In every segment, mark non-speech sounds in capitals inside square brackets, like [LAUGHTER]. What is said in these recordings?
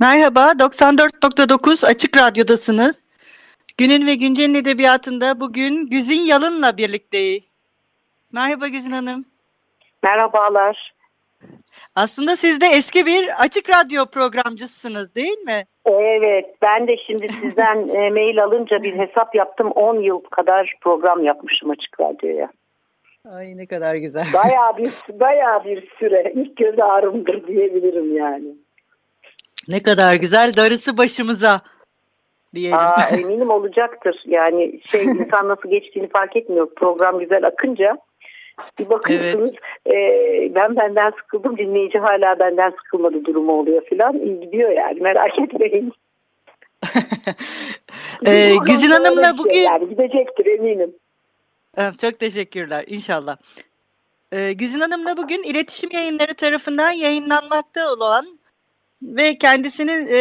Merhaba, 94.9 Açık Radyo'dasınız. Günün ve Güncel'in edebiyatında bugün Güzin Yalın'la birlikteyiz. Merhaba Güzin Hanım. Merhabalar. Aslında siz de eski bir Açık Radyo programcısınız değil mi? Evet, ben de şimdi sizden e, mail alınca bir hesap yaptım. 10 yıl kadar program yapmışım Açık Radyo'ya. Ay ne kadar güzel. Bayağı bir, bayağı bir süre. İlk göz ağrımdır diyebilirim yani. Ne kadar güzel. Darısı başımıza diyelim. Aa, [LAUGHS] eminim olacaktır. Yani şey insan nasıl geçtiğini fark etmiyor. Program güzel akınca bir bakıyorsunuz evet. e, ben benden sıkıldım dinleyici hala benden sıkılmadı durumu oluyor filan. İyi gidiyor yani merak etmeyin. [LAUGHS] ee, Güzin Hanım'la şey bugün... Yani gidecektir eminim. Çok teşekkürler inşallah. Ee, Güzin Hanım'la bugün iletişim yayınları tarafından yayınlanmakta olan ve kendisinin e,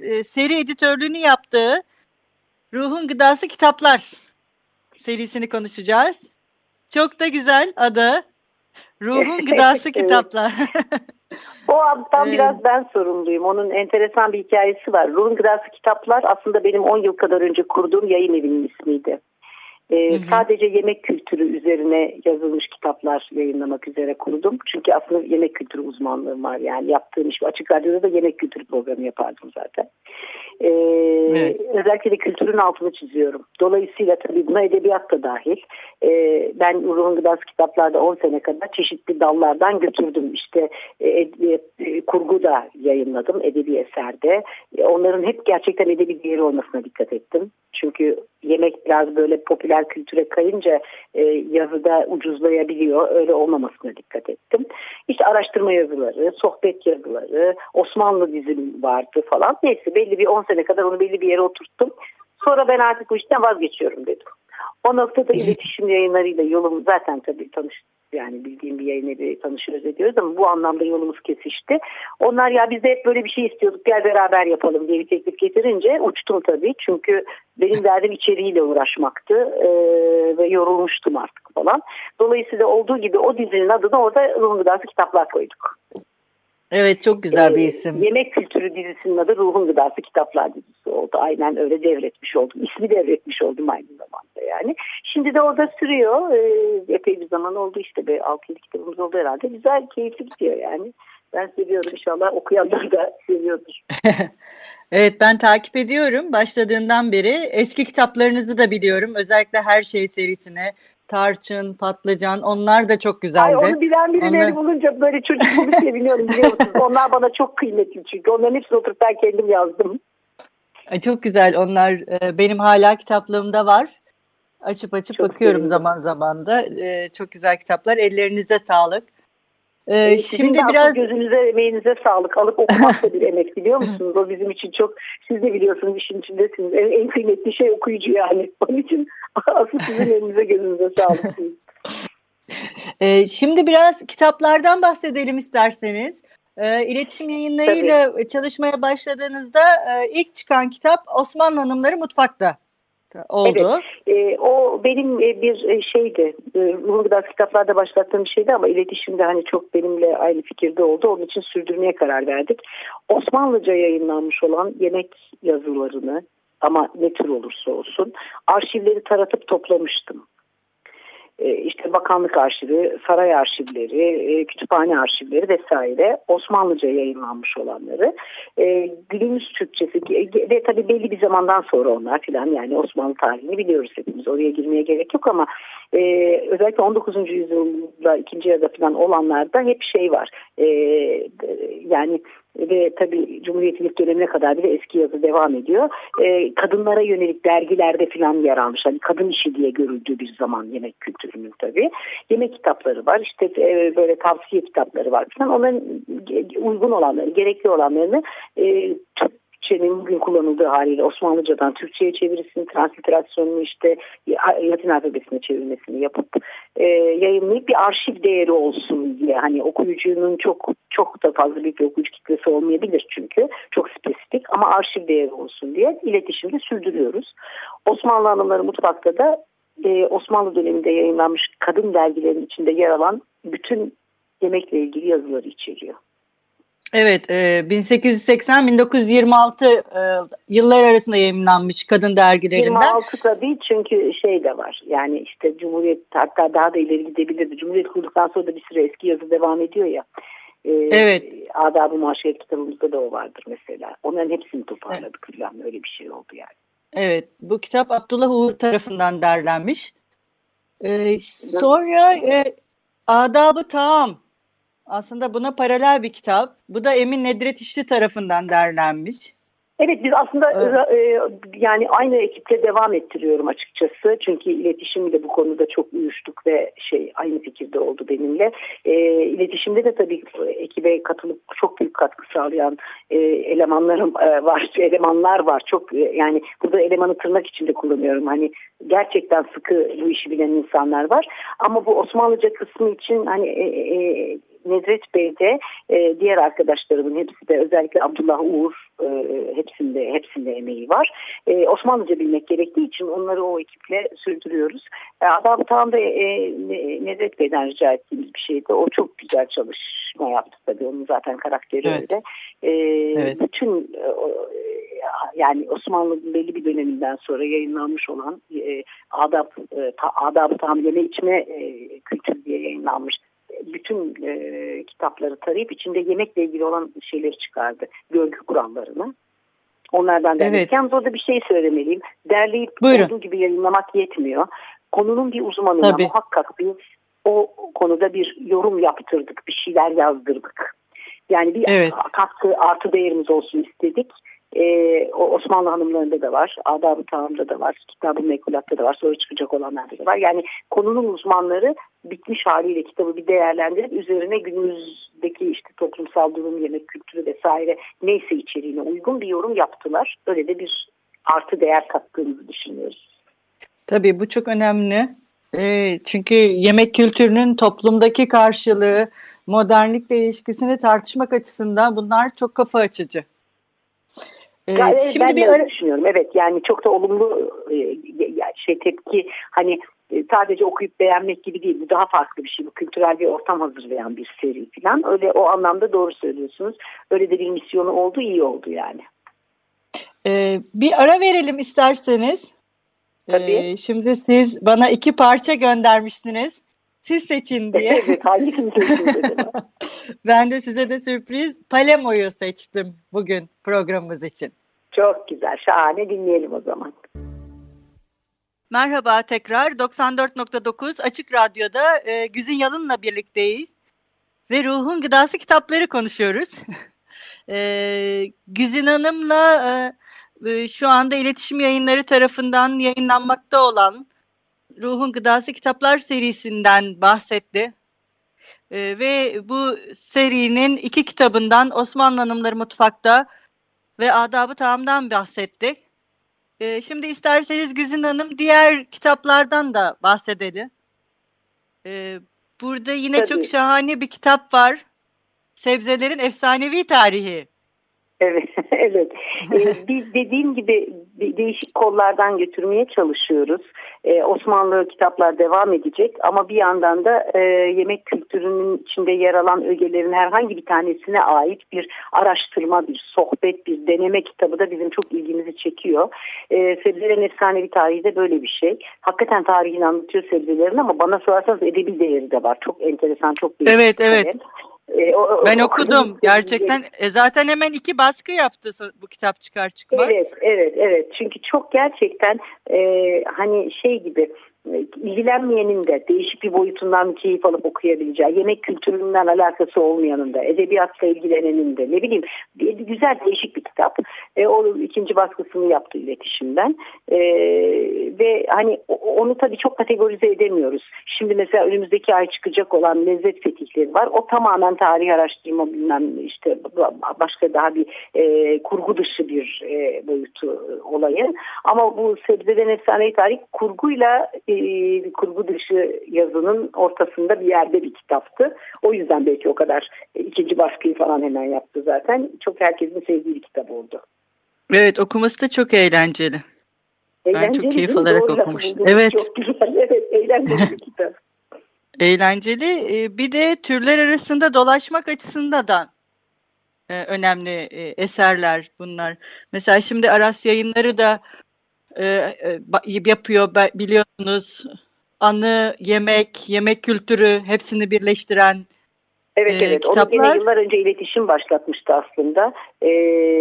e, seri editörlüğünü yaptığı Ruhun Gıdası Kitaplar serisini konuşacağız. Çok da güzel adı. Ruhun [LAUGHS] Gıdası Kitaplar. o addan [LAUGHS] biraz ben sorumluyum. Onun enteresan bir hikayesi var. Ruhun Gıdası Kitaplar aslında benim 10 yıl kadar önce kurduğum yayın evinin ismiydi. Hı. Sadece yemek kültürü üzerine yazılmış kitaplar yayınlamak üzere kurdum. Çünkü aslında yemek kültürü uzmanlığım var. Yani yaptığım iş açık radyoda da yemek kültürü programı yapardım zaten. Ee, evet. Özellikle de kültürün altını çiziyorum. Dolayısıyla tabii buna edebiyat da dahil. Ee, ben Ruhun Gıdası kitaplarda 10 sene kadar çeşitli dallardan götürdüm. İşte e, e, kurgu da yayınladım edebi eserde. E, onların hep gerçekten edebi değeri olmasına dikkat ettim. Çünkü yemek biraz böyle popüler kültüre kayınca e, yazıda ucuzlayabiliyor. Öyle olmamasına dikkat ettim. İşte araştırma yazıları, sohbet yazıları, Osmanlı dizim vardı falan. Neyse belli bir 10 sene kadar onu belli bir yere oturttum. Sonra ben artık bu işten vazgeçiyorum dedim. O noktada iletişim yayınlarıyla yolum zaten tabii tanış yani bildiğim bir yayın evi tanışıyoruz ediyoruz ama bu anlamda yolumuz kesişti. Onlar ya biz de hep böyle bir şey istiyorduk gel beraber yapalım diye bir teklif getirince uçtum tabii. Çünkü benim derdim içeriğiyle uğraşmaktı ee, ve yorulmuştum artık falan. Dolayısıyla olduğu gibi o dizinin adını orada Ruhun Gıdası Kitaplar koyduk. Evet çok güzel bir isim. Ee, Yemek Kültürü dizisinin adı Ruhun Gıdası Kitaplar dizisi oldu. Aynen öyle devretmiş oldum. İsmi devretmiş oldum aynı zamanda yani. Şimdi de orada sürüyor. Ee, epey bir zaman oldu işte. 6-7 kitabımız oldu herhalde. Güzel, keyifli gidiyor yani. Ben seviyorum inşallah okuyanlar da seviyordur. [LAUGHS] evet ben takip ediyorum başladığından beri. Eski kitaplarınızı da biliyorum. Özellikle Her Şey serisine tarçın, patlıcan onlar da çok güzeldi. Ay onu bilen birileri onlar... bulunca böyle çocuk gibi [LAUGHS] seviniyorum biliyor musunuz? Onlar bana çok kıymetli çünkü onların hepsini oturup ben kendim yazdım. Ay çok güzel onlar e, benim hala kitaplığımda var. Açıp açıp çok bakıyorum sevindim. zaman zaman da. E, çok güzel kitaplar. Ellerinize sağlık. Ee, ee şimdi biraz gözünüze emeğinize sağlık. Alıp okumak da bir emek biliyor musunuz? O bizim için çok siz de biliyorsunuz işin içindesiniz. En, en kıymetli şey okuyucu yani. [LAUGHS] Onun için asıl sizin [LAUGHS] elinize gözünüze sağlık. ee, şimdi biraz kitaplardan bahsedelim isterseniz. Ee, iletişim yayınlarıyla Tabii. çalışmaya başladığınızda e, ilk çıkan kitap Osmanlı Hanımları Mutfak'ta oldu. Evet, e, o benim e, bir e, şeydi. E, Ruhun Gıdası kitaplarda başlattığım bir şeydi ama iletişimde hani çok benimle aynı fikirde oldu. Onun için sürdürmeye karar verdik. Osmanlıca yayınlanmış olan yemek yazılarını ama ne tür olursa olsun arşivleri taratıp toplamıştım. E, işte bakanlık arşivi, saray arşivleri, e, kütüphane arşivleri vesaire Osmanlıca yayınlanmış olanları. E, günümüz Türkçesi ve tabii belli bir zamandan sonra onlar filan yani Osmanlı tarihini biliyoruz hepimiz oraya girmeye gerek yok ama özellikle 19. yüzyılda ikinci yarıda falan olanlarda hep şey var yani ve tabii Cumhuriyet'in ilk dönemine kadar bile eski yazı devam ediyor. E, kadınlara yönelik dergilerde falan yer almış. Hani kadın işi diye görüldüğü bir zaman yemek kültürünün tabii. Yemek kitapları var. işte e, böyle tavsiye kitapları var falan. Onların uygun olanları, gerekli olanlarını e, Türkçenin bugün kullanıldığı haliyle Osmanlıcadan Türkçe'ye çevirisini, transliterasyonunu işte Latin alfabesine çevirmesini yapıp e, yayınlayıp bir arşiv değeri olsun diye hani okuyucunun çok çok da fazla bir okuyucu kitlesi olmayabilir çünkü çok spesifik ama arşiv değeri olsun diye iletişimde sürdürüyoruz. Osmanlı Hanımları Mutfak'ta da e, Osmanlı döneminde yayınlanmış kadın dergilerin içinde yer alan bütün yemekle ilgili yazıları içeriyor. Evet, 1880-1926 e, e, yıllar arasında yayınlanmış kadın dergilerinden. 26 tabii çünkü şey de var. Yani işte Cumhuriyet hatta daha da ileri gidebilirdi. Cumhuriyet kurduktan sonra da bir süre eski yazı devam ediyor ya. Ee, evet. Adab-ı Maşiyet kitabımızda da o vardır mesela. Onların hepsini toparladık evet. falan öyle bir şey oldu yani. Evet, bu kitap Abdullah Uğur tarafından derlenmiş. Ee, sonra e, Adab-ı Taam aslında buna paralel bir kitap. Bu da Emin Nedret İşli tarafından derlenmiş. Evet biz aslında evet. E, yani aynı ekiple devam ettiriyorum açıkçası. Çünkü iletişimde bu konuda çok uyuştuk ve şey aynı fikirde oldu benimle. E, iletişimde de tabii ekibe katılıp çok büyük katkı sağlayan e, elemanlarım e, var, [LAUGHS] elemanlar var. Çok e, yani burada elemanı tırnak içinde kullanıyorum. Hani gerçekten sıkı bu işi bilen insanlar var. Ama bu Osmanlıca kısmı için hani e, e, Nedret Bey'de e, diğer arkadaşlarımın hepsi de özellikle Abdullah Uğur e, hepsinde hepsinde emeği var. E, Osmanlıca bilmek gerektiği için onları o ekiple sürdürüyoruz. E, Adam tam da e, Nedret Bey'den rica ettiğimiz bir şeydi. O çok güzel çalışma yaptı tabii. Onun zaten karakteri evet. öyle. E, evet. Bütün e, yani Osmanlı'nın belli bir döneminden sonra yayınlanmış olan e, adab, e, ta, adab-ı tahmin içme e, kültürü diye yayınlanmış bütün e, kitapları tarayıp içinde yemekle ilgili olan şeyleri çıkardı. Görgü kurallarını. Onlardan derledik. Evet. Yalnız orada bir şey söylemeliyim. Derleyip Buyurun. olduğu gibi yayınlamak yetmiyor. Konunun bir uzmanına Tabii. muhakkak bir o konuda bir yorum yaptırdık. Bir şeyler yazdırdık. Yani bir evet. katkı artı değerimiz olsun istedik. Ee, o Osmanlı hanımlarında da var, Adab-ı Tağım'da da var, Kitab-ı Mekulat'ta da var, sonra çıkacak olanlarda da var. Yani konunun uzmanları bitmiş haliyle kitabı bir değerlendirip üzerine günümüzdeki işte toplumsal durum, yemek kültürü vesaire neyse içeriğine uygun bir yorum yaptılar. Öyle de bir artı değer kattığımızı düşünüyoruz. Tabii bu çok önemli. E, çünkü yemek kültürünün toplumdaki karşılığı, modernlikle ilişkisini tartışmak açısından bunlar çok kafa açıcı. Ee, yani, şimdi ben bir öyle düşünüyorum. Evet yani çok da olumlu e, şey tepki hani e, sadece okuyup beğenmek gibi değil. Bu daha farklı bir şey. Bu kültürel bir ortam hazırlayan bir seri falan. Öyle o anlamda doğru söylüyorsunuz. Öyle de bir misyonu oldu, iyi oldu yani. Ee, bir ara verelim isterseniz. Tabii. Ee, şimdi siz bana iki parça göndermiştiniz. Siz seçin [LAUGHS] diye. evet, hangisini seçin [LAUGHS] ben de size de sürpriz Palemo'yu seçtim bugün programımız için. Çok güzel, şahane dinleyelim o zaman. Merhaba tekrar 94.9 Açık Radyo'da e, Güzin Yalın'la birlikteyiz ve Ruhun Gıdası kitapları konuşuyoruz. [LAUGHS] e, Güzin Hanım'la e, e, şu anda iletişim yayınları tarafından yayınlanmakta olan Ruhun Gıdası kitaplar serisinden bahsetti. E, ve bu serinin iki kitabından Osmanlı Hanımları Mutfak'ta ve Adabı Tamam'dan bahsettik. Ee, şimdi isterseniz Güzin Hanım diğer kitaplardan da bahsedelim. Ee, burada yine Tabii. çok şahane bir kitap var. Sebzelerin Efsanevi Tarihi. Evet, [LAUGHS] evet. [LAUGHS] ee, biz dediğim gibi değişik kollardan götürmeye çalışıyoruz. Ee, Osmanlı kitaplar devam edecek ama bir yandan da e, yemek kültürünün içinde yer alan ögelerin herhangi bir tanesine ait bir araştırma, bir sohbet, bir deneme kitabı da bizim çok ilgimizi çekiyor. Ee, sebzelerin efsanevi tarihi de böyle bir şey. Hakikaten tarihini anlatıyor sebzelerin ama bana sorarsanız edebi değeri de var. Çok enteresan, çok büyük. Evet, evet. E, o, ben okudum. Gerçekten e, zaten hemen iki baskı yaptı bu kitap çıkar çıkmaz. Evet, evet, evet. Çünkü çok gerçekten e, hani şey gibi ilgilenmeyenin de değişik bir boyutundan keyif alıp okuyabileceği, yemek kültüründen alakası olmayanın da, edebiyatla ilgilenenin de ne bileyim güzel değişik bir kitap. E, o ikinci baskısını yaptı iletişimden. E, ve hani onu tabii çok kategorize edemiyoruz. Şimdi mesela önümüzdeki ay çıkacak olan lezzet fetihleri var. O tamamen tarih araştırma bilmem işte başka daha bir e, kurgu dışı bir e, boyutu olayı. Ama bu sebzeden efsane tarih kurguyla e, kurgu dışı yazının ortasında bir yerde bir kitaptı. O yüzden belki o kadar e, ikinci baskıyı falan hemen yaptı zaten. Çok herkesin sevdiği bir kitap oldu. Evet okuması da çok eğlenceli. eğlenceli ben çok keyif alarak Doğru okumuştum. Evet. Çok güzel. [LAUGHS] Evet eğlenceli bir kitap. [LAUGHS] Eğlenceli. E, bir de türler arasında dolaşmak açısından da e, önemli eserler bunlar. Mesela şimdi Aras yayınları da e, e, yapıyor biliyorsunuz. Anı, yemek, yemek kültürü hepsini birleştiren Evet e, evet. Kitaplar... Onu yine yıllar önce iletişim başlatmıştı aslında. Ee,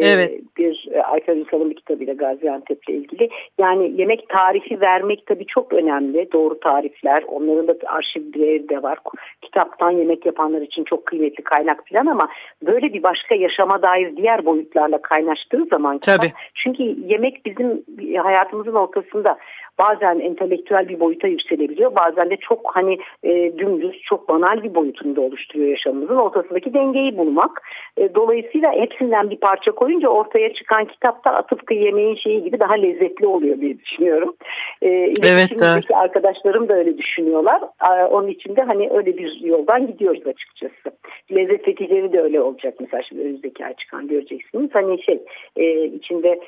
evet. Bir e, Ayfer Ünsal'ın bir kitabıyla Gaziantep'le ilgili. Yani yemek tarifi vermek tabii çok önemli. Doğru tarifler. Onların da arşivleri de var. Kitaptan yemek yapanlar için çok kıymetli kaynak falan ama böyle bir başka yaşama dair diğer boyutlarla kaynaştığı zaman tabii. çünkü yemek bizim hayatımızın ortasında bazen entelektüel bir boyuta yükselebiliyor. Bazen de çok hani e, dümdüz, çok banal bir boyutunda oluşturuyor yaşamımızın. Ortasındaki dengeyi bulmak. E, dolayısıyla hepsinden bir parça koyunca ortaya çıkan kitapta tıpkı yemeğin şeyi gibi daha lezzetli oluyor diye düşünüyorum. E, evet. Evet. arkadaşlarım da öyle düşünüyorlar. E, onun için de hani öyle bir yoldan gidiyoruz açıkçası. Lezzet fetihleri de öyle olacak. Mesela şimdi önümüzdeki ay çıkan göreceksiniz. Hani şey e, içinde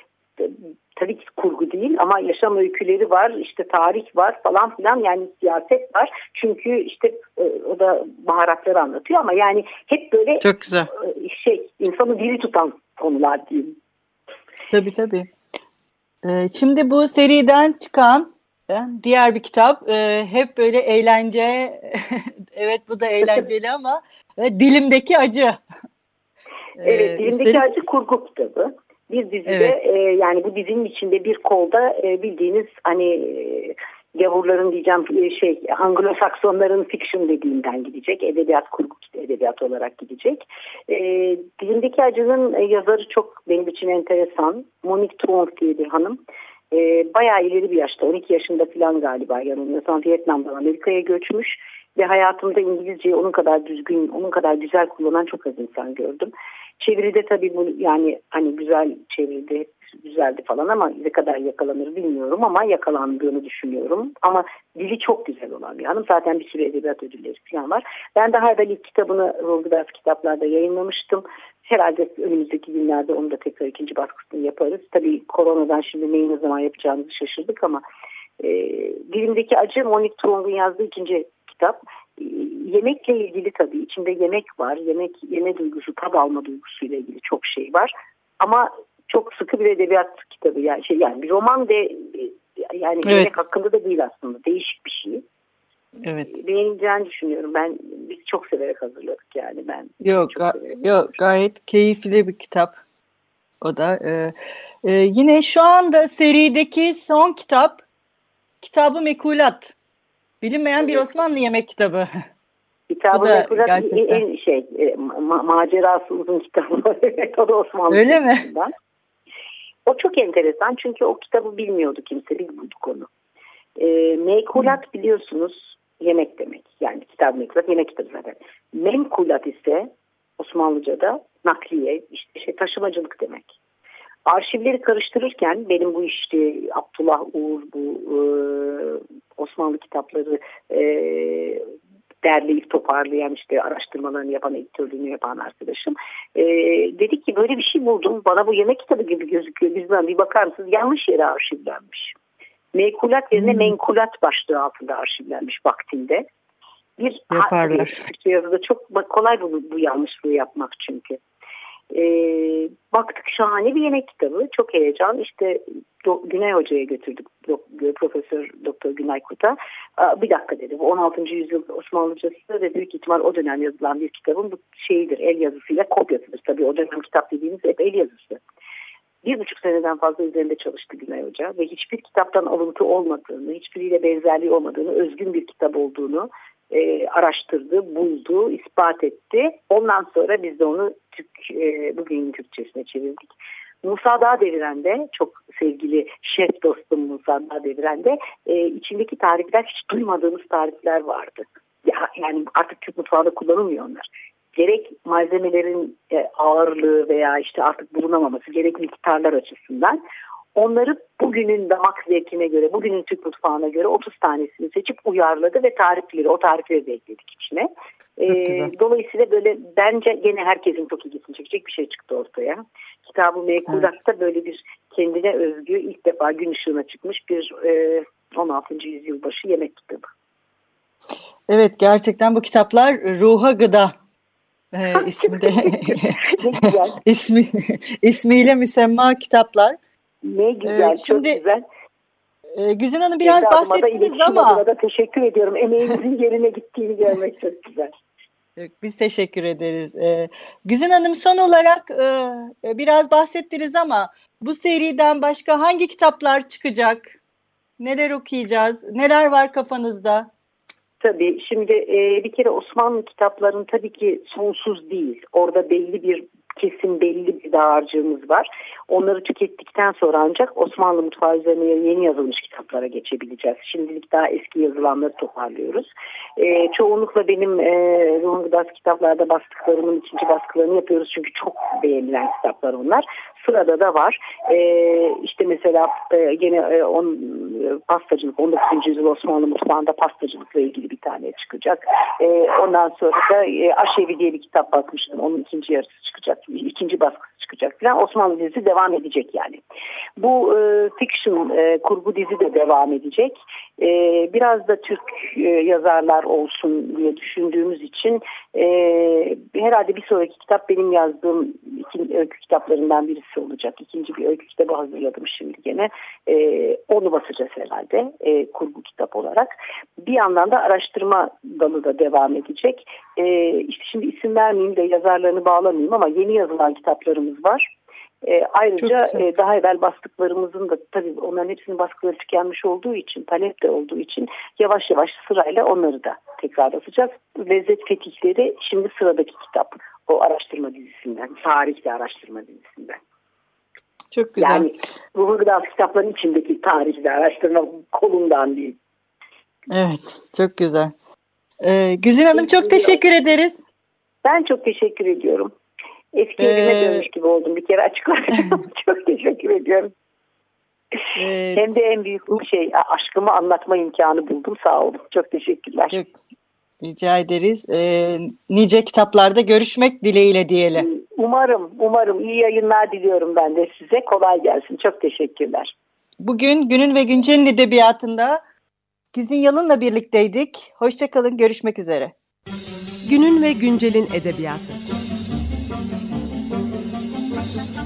tabii ki kurgu değil ama yaşam öyküleri var, işte tarih var falan filan yani siyaset var. Çünkü işte e, o da baharatları anlatıyor ama yani hep böyle Çok güzel. E, şey insanı diri tutan konular diyeyim. Tabii tabii. Şimdi bu seriden çıkan e, diğer bir kitap hep böyle eğlence [LAUGHS] evet bu da eğlenceli ama dilimdeki acı. Evet dilimdeki Senin... acı kurgu kitabı. Bir dizide evet. e, yani bu dizinin içinde bir kolda e, bildiğiniz hani e, gavurların diyeceğim e, şey Anglo-Saksonların fiction dediğinden gidecek. Edebiyat kurgu edebiyat olarak gidecek. E, Dilimdeki Acı'nın e, yazarı çok benim için enteresan. Monique Truong diye bir hanım. E, bayağı ileri bir yaşta 12 yaşında falan galiba yanılmıyorsam Vietnam'dan Amerika'ya göçmüş ve hayatımda İngilizceyi onun kadar düzgün, onun kadar güzel kullanan çok az insan gördüm. Çeviride tabii bu yani hani güzel çevirdi, güzeldi falan ama ne kadar yakalanır bilmiyorum ama yakalandığını düşünüyorum. Ama dili çok güzel olan bir hanım. Zaten bir sürü edebiyat ödülleri falan var. Ben daha evvel ilk kitabını Rolgıdas kitaplarda yayınlamıştım. Herhalde önümüzdeki günlerde onu da tekrar ikinci baskısını yaparız. Tabii koronadan şimdi neyi ne zaman yapacağımızı şaşırdık ama e, dilimdeki acı Monique Truong'un yazdığı ikinci kitap yemekle ilgili tabii içinde yemek var. Yemek yeme duygusu, tad alma duygusuyla ilgili çok şey var. Ama çok sıkı bir edebiyat kitabı yani şey yani bir roman ve yani evet. yemek hakkında da değil aslında. Değişik bir şey. Evet. Beğeneceğini düşünüyorum. Ben biz çok severek hazırladık yani ben. Yok, ga- yok gayet keyifli bir kitap. O da e, e, yine şu anda serideki son kitap Kitabı Mekulat. Bilinmeyen bir Osmanlı yemek kitabı. [LAUGHS] Kitabı da gerçekten. en şey e, ma macerası uzun kitabı. [LAUGHS] o da Osmanlı. Öyle mi? O çok enteresan çünkü o kitabı bilmiyordu kimse bilmiyorduk onu. E, mekulat biliyorsunuz yemek demek. Yani kitap mekulat yemek kitabı zaten. Menkulat ise Osmanlıca'da nakliye işte şey, taşımacılık demek arşivleri karıştırırken benim bu işte Abdullah Uğur bu e, Osmanlı kitapları e, derleyip toparlayan işte araştırmalarını yapan editörlüğünü yapan arkadaşım e, dedi ki böyle bir şey buldum bana bu yemek kitabı gibi gözüküyor bizden bir bakar mısınız yanlış yere arşivlenmiş. Mekulat yerine hmm. menkulat başlığı altında arşivlenmiş vaktinde. Bir Yaparlar. Yazıda çok kolay bu, bu yanlışlığı yapmak çünkü. E, baktık şahane bir yemek kitabı. Çok heyecan. İşte Do Güney Hoca'ya götürdük. Do Profesör Doktor Günay Kuta. Bir dakika dedi. Bu 16. yüzyıl Osmanlıcası ve büyük ihtimal o dönem yazılan bir kitabın bu şeyidir. El yazısıyla kopyasıdır. Tabii o dönem kitap dediğimiz hep el yazısı. bir buçuk seneden fazla üzerinde çalıştı Günay Hoca ve hiçbir kitaptan alıntı olmadığını, hiçbiriyle benzerliği olmadığını, özgün bir kitap olduğunu e, araştırdı, buldu, ispat etti. Ondan sonra biz de onu Türk, e, bugün Türkçesine çevirdik. Musa Dağ Deviren'de çok sevgili şef dostum Musa Dağ Deviren'de e, içindeki tarifler hiç duymadığımız tarifler vardı. Ya, yani artık Türk mutfağında kullanılmıyor onlar. Gerek malzemelerin e, ağırlığı veya işte artık bulunamaması gerek miktarlar açısından onları bugünün damak zevkine göre, bugünün Türk mutfağına göre 30 tanesini seçip uyarladı ve tarifleri, o tarifleri de ekledik içine. Ee, dolayısıyla böyle bence gene herkesin çok ilgisini çekecek bir şey çıktı ortaya. Kitabı Mekulat'ta evet. böyle bir kendine özgü ilk defa gün ışığına çıkmış bir e, 16. yüzyıl başı yemek kitabı. Evet gerçekten bu kitaplar ruha gıda e, [LAUGHS] ismi de [LAUGHS] ismi ismiyle müsemma kitaplar. Ne güzel, ee, şimdi, çok güzel. E, Güzin Hanım biraz bahsettiniz ama. Da teşekkür ediyorum. Emeğinizin yerine gittiğini görmek çok güzel. Biz teşekkür ederiz. Ee, Güzin Hanım son olarak e, e, biraz bahsettiniz ama bu seriden başka hangi kitaplar çıkacak? Neler okuyacağız? Neler var kafanızda? Tabii şimdi e, bir kere Osmanlı kitapların tabii ki sonsuz değil. Orada belli bir kesin belli bir dağarcığımız var. Onları tükettikten sonra ancak Osmanlı mutfağı üzerine yeni yazılmış kitaplara geçebileceğiz. Şimdilik daha eski yazılanları toparlıyoruz. E, çoğunlukla benim e, Ruhun Gıdası kitaplarda bastıklarımın ikinci baskılarını yapıyoruz. Çünkü çok beğenilen kitaplar onlar. Sırada da var. E, işte mesela e, gene e, on, e, pastacılık 19. yüzyıl Osmanlı mutfağında pastacılıkla ilgili bir tane çıkacak. E, ondan sonra da e, Aşevi diye bir kitap bakmıştım. Onun ikinci yarısı çıkacak. İkinci baskısı çıkacak falan. Osmanlı dizisi devam edecek yani. Bu e, fiction e, kurgu dizi de devam edecek. E, biraz da Türk e, yazarlar olsun diye düşündüğümüz için e, herhalde bir sonraki kitap benim yazdığım iki öykü kitaplarından birisi olacak. İkinci bir öykü kitabı hazırladım şimdi gene. E, onu basacağız herhalde e, kurgu kitap olarak. Bir yandan da araştırma dalı da devam edecek. E, işte şimdi isim vermeyeyim de yazarlarını bağlamayayım ama yeni yazılan kitaplarımız var. E, ayrıca e, daha evvel bastıklarımızın da tabii onların hepsinin baskıları tükenmiş olduğu için, talep de olduğu için yavaş yavaş sırayla onları da tekrar basacağız. Lezzet Fetihleri şimdi sıradaki kitap. O araştırma dizisinden, tarihli araştırma dizisinden. Çok güzel. Yani ruhu gıda kitapların içindeki tarihli araştırma kolundan değil. Evet, çok güzel. Ee, Güzin Hanım çok teşekkür ederiz. Ben çok teşekkür ediyorum. Eski ee, evime dönmüş gibi oldum bir kere açıklarım. [LAUGHS] [LAUGHS] Çok teşekkür ediyorum. Evet. Hem de en büyük bir şey aşkımı anlatma imkanı buldum sağ olun. Çok teşekkürler. Çok rica ederiz. Ee, nice kitaplarda görüşmek dileğiyle diyelim. Umarım, umarım iyi yayınlar diliyorum ben de size. Kolay gelsin. Çok teşekkürler. Bugün günün ve güncelin edebiyatında Güzin Yalın'la birlikteydik. Hoşçakalın, görüşmek üzere. Günün ve güncelin edebiyatı.